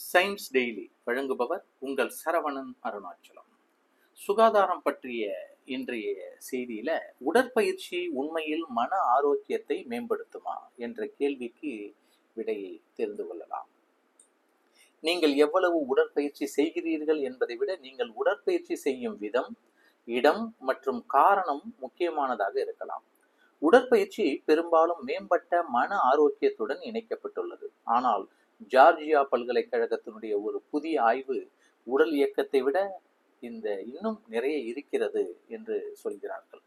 Science daily வழங்குபவர் உங்கள் சரவணன் அருணாச்சலம். சுகாதாரம் பற்றிய இன்றைய செய்தியில உடற்பயிற்சி உண்மையில் மன ஆரோக்கியத்தை மேம்படுத்துமா என்ற கேள்விக்கு விடையை தெரிந்து கொள்ளலாம். நீங்கள் எவ்வளவு உடற்பயிற்சி செய்கிறீர்கள் என்பதை விட நீங்கள் உடற்பயிற்சி செய்யும் விதம் இடம் மற்றும் காரணம் முக்கியமானதாக இருக்கலாம். உடற்பயிற்சி பெரும்பாலும் மேம்பட்ட மன ஆரோக்கியத்துடன் இணைக்கப்பட்டுள்ளது. ஆனால் ஜார்ஜியா பல்கலைக்கழகத்தினுடைய ஒரு புதிய ஆய்வு உடல் இயக்கத்தை விட இந்த இன்னும் நிறைய இருக்கிறது என்று சொல்கிறார்கள்.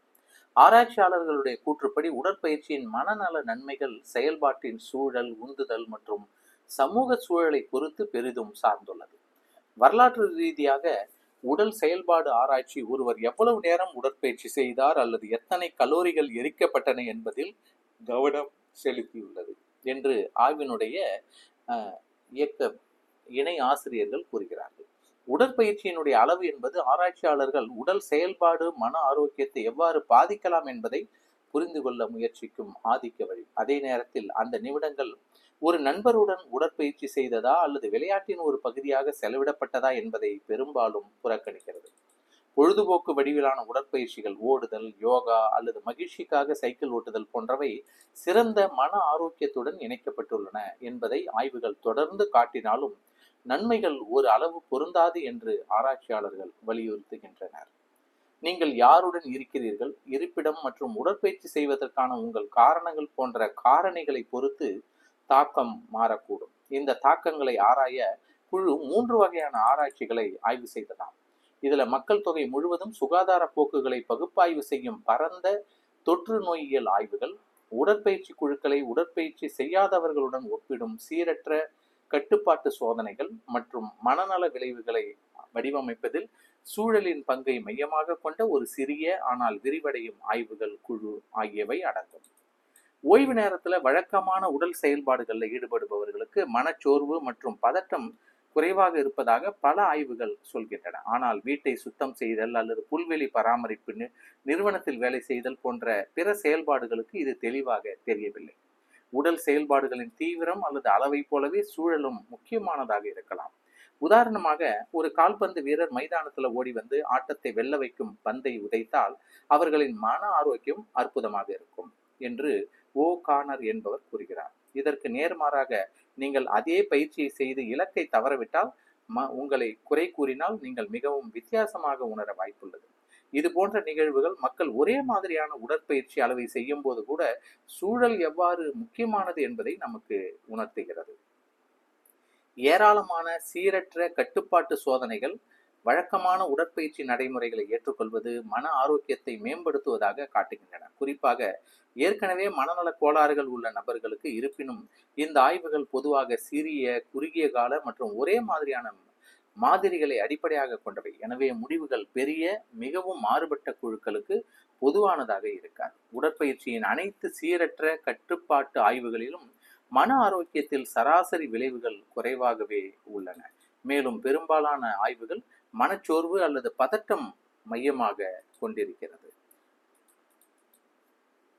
ஆராய்ச்சியாளர்களுடைய கூற்றுப்படி உடற்பயிற்சியின் மனநல நன்மைகள் செயல்பாட்டின் சூழல் உந்துதல் மற்றும் சமூக சூழலை பொறுத்து பெரிதும் சார்ந்துள்ளது. வரலாற்று ரீதியாக உடல் செயல்பாடு ஆராய்ச்சி ஒருவர் எவ்வளவு நேரம் உடற்பயிற்சி செய்தார் அல்லது எத்தனை கலோரிகள் எரிக்கப்பட்டன என்பதில் கவனம் செலுத்தியுள்ளது என்று ஆய்வினுடைய இயக்க இணை ஆசிரியர்கள் கூறுகிறார்கள். உடற்பயிற்சியினுடைய அளவு என்பது ஆராய்ச்சியாளர்கள் உடல் செயல்பாடு மன ஆரோக்கியத்தை எவ்வாறு பாதிக்கலாம் என்பதை புரிந்து கொள்ள முயற்சிக்கும் ஆதிக்க வழி. அதே நேரத்தில் அந்த நிமிடங்கள் ஒரு நண்பருடன் உடற்பயிற்சி செய்ததா அல்லது விளையாட்டின் ஒரு பகுதியாக செலவிடப்பட்டதா என்பதை பெரும்பாலும் புறக்கணிக்கிறது. பொழுதுபோக்கு வடிவிலான உடற்பயிற்சிகள் ஓடுதல் யோகா அல்லது மகிழ்ச்சிக்காக சைக்கிள் ஓட்டுதல் போன்றவை சிறந்த மன ஆரோக்கியத்துடன் இணைக்கப்பட்டுள்ளன என்பதை ஆய்வுகள் தொடர்ந்து காட்டினாலும் நன்மைகள் ஒரு அளவு பொருந்தாது என்று ஆராய்ச்சியாளர்கள் வலியுறுத்துகின்றனர். நீங்கள் யாருடன் இருக்கிறீர்கள்? இருப்பிடம் மற்றும் உடற்பயிற்சி செய்வதற்கான உங்கள் காரணங்கள் போன்ற காரணிகளை பொறுத்து தாக்கம் மாறக்கூடும். இந்த தாக்கங்களை ஆராய குழு மூன்று வகையான ஆராய்ச்சிகளை ஆய்வு செய்ததாம். இதுல மக்கள் தொகை முழுவதும் சுகாதார போக்குகளை பகுப்பாய்வு செய்யும் பரந்த தொற்று நோயியல் ஆய்வுகள் உடற்பயிற்சி குழுக்களை உடற்பயிற்சி செய்யாதவர்களுடன் ஒப்பிடும் சீரற்ற கட்டுப்பாட்டு சோதனைகள் மற்றும் மனநல விளைவுகளை வடிவமைப்பதில் சூழலின் பங்கை மையமாக கொண்ட ஒரு சிறிய ஆனால் விரிவடையும் ஆய்வுகள் குழு ஆகியவை அடங்கும். ஓய்வு நேரத்தில் வழக்கமான உடல் செயல்பாடுகளில் ஈடுபடுபவர்களுக்கு மனச்சோர்வு மற்றும் பதட்டம் குறைவாக இருப்பதாக பல ஆய்வுகள் சொல்கின்றன. ஆனால் வீட்டை சுத்தம் செய்தல் அல்லது புல்வெளி பராமரிப்பு நிறுவனத்தில் வேலை செய்தல் போன்ற பிற செயல்பாடுகளுக்கு இது தெளிவாக தெரியவில்லை. உடல் செயல்பாடுகளின் தீவிரம் அல்லது அளவை போலவே சூழலும் முக்கியமானதாக இருக்கலாம். உதாரணமாக ஒரு கால்பந்து வீரர் மைதானத்தில் ஓடி வந்து ஆட்டத்தை வெல்ல வைக்கும் பந்தை உதைத்தால் அவர்களின் மன ஆரோக்கியம் அற்புதமாக இருக்கும் என்று ஓ கானர் என்பவர் கூறுகிறார். இதற்கு நேர்மாறாக நீங்கள் அதே பயிற்சியை செய்து இலக்கை தவறவிட்டால் ம உங்களை குறை கூறினால் நீங்கள் மிகவும் வித்தியாசமாக உணர வாய்ப்புள்ளது. இது போன்ற நிகழ்வுகள் மக்கள் ஒரே மாதிரியான உடற்பயிற்சி அளவை செய்யும் போது கூட சூழல் எவ்வாறு முக்கியமானது என்பதை நமக்கு உணர்த்துகிறது. ஏராளமான சீரற்ற கட்டுப்பாட்டு சோதனைகள் வழக்கமான உடற்பயிற்சி நடைமுறைகளை ஏற்றுக்கொள்வது மன ஆரோக்கியத்தை மேம்படுத்துவதாக காட்டுகின்றன. குறிப்பாக ஏற்கனவே மனநல கோளாறுகள் உள்ள நபர்களுக்கு இருப்பினும் இந்த ஆய்வுகள் பொதுவாக சிறிய குறுகிய கால மற்றும் ஒரே மாதிரியான மாதிரிகளை அடிப்படையாக கொண்டவை. எனவே முடிவுகள் பெரிய மிகவும் மாறுபட்ட குழுக்களுக்கு பொதுவானதாக இருக்காது. உடற்பயிற்சியின் அனைத்து சீரற்ற கட்டுப்பாட்டு ஆய்வுகளிலும் மன ஆரோக்கியத்தில் சராசரி விளைவுகள் குறைவாகவே உள்ளன. மேலும் பெரும்பாலான ஆய்வுகள் மனச்சோர்வு அல்லது பதட்டம் மையமாக கொண்டிருக்கிறது.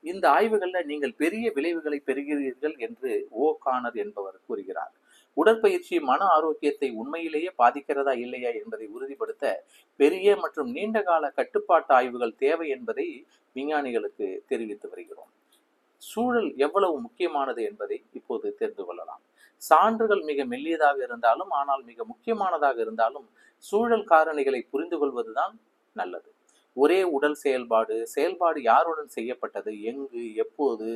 இந்த ஆய்வுகளில் நீங்கள் பெரிய விளைவுகளை பெறுகிறீர்கள் என்று ஓ. கானர் என்பவர் கூறுகிறார். உடற்பயிற்சி மன ஆரோக்கியத்தை உண்மையிலேயே பாதிக்கிறதா இல்லையா என்பதை உறுதிப்படுத்த பெரிய மற்றும் நீண்டகால கட்டுப்பாட்டு ஆய்வுகள் தேவை என்பதை விஞ்ஞானிகளுக்கு தெரிவித்து வருகிறோம். சூழல் எவ்வளவு முக்கியமானது என்பதை இப்போது தெரிந்து கொள்ளலாம். சான்றுகள் மிக மெல்லியதாக இருந்தாலும் ஆனால் மிக முக்கியமானதாக இருந்தாலும் சூழல் காரணிகளை புரிந்து கொள்வதுதான் நல்லது. ஒரே உடல் செயல்பாடு செயல்பாடு யாருடன் செய்யப்பட்டது எங்கு எப்போது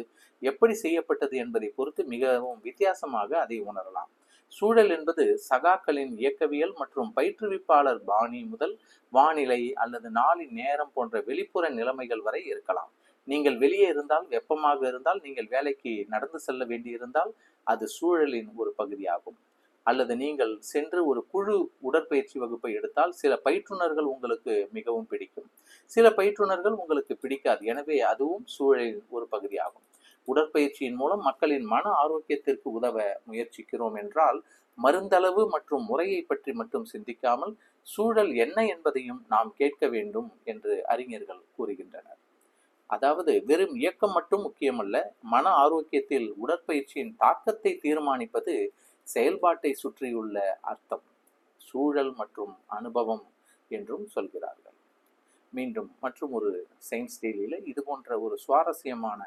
எப்படி செய்யப்பட்டது என்பதை பொறுத்து மிகவும் வித்தியாசமாக அதை உணரலாம். சூழல் என்பது சகாக்களின் இயக்கவியல் மற்றும் பயிற்றுவிப்பாளர் பாணி முதல் வானிலை அல்லது நாளின் நேரம் போன்ற வெளிப்புற நிலைமைகள் வரை இருக்கலாம். நீங்கள் வெளியே இருந்தால் வெப்பமாக இருந்தால் நீங்கள் வேலைக்கு நடந்து செல்ல வேண்டியிருந்தால் அது சூழலின் ஒரு பகுதியாகும். அல்லது நீங்கள் சென்று ஒரு குழு உடற்பயிற்சி வகுப்பை எடுத்தால் சில பயிற்றுனர்கள் உங்களுக்கு மிகவும் பிடிக்கும். சில பயிற்றுனர்கள் உங்களுக்கு பிடிக்காது. எனவே அதுவும் சூழலின் ஒரு பகுதியாகும். உடற்பயிற்சியின் மூலம் மக்களின் மன ஆரோக்கியத்திற்கு உதவ முயற்சிக்கிறோம் என்றால் மருந்தளவு மற்றும் முறையை பற்றி மட்டும் சிந்திக்காமல் சூழல் என்ன என்பதையும் நாம் கேட்க வேண்டும் என்று அறிஞர்கள் கூறுகின்றனர். அதாவது வெறும் இயக்கம் மட்டும் முக்கியமல்ல மன ஆரோக்கியத்தில் உடற்பயிற்சியின் தாக்கத்தை தீர்மானிப்பது செயல்பாட்டை சுற்றியுள்ள அர்த்தம். சூழல் மற்றும் அனுபவம் என்றும் சொல்கிறார்கள். மீண்டும் மற்றும் ஒரு சயின்ஸ் டெய்லியில் இது போன்ற ஒரு சுவாரஸ்யமான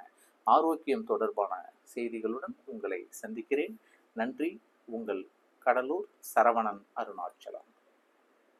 ஆரோக்கியம் தொடர்பான செய்திகளுடன் உங்களை சந்திக்கிறேன். நன்றி. உங்கள் கடலூர் சரவணன் அருணாச்சலம்.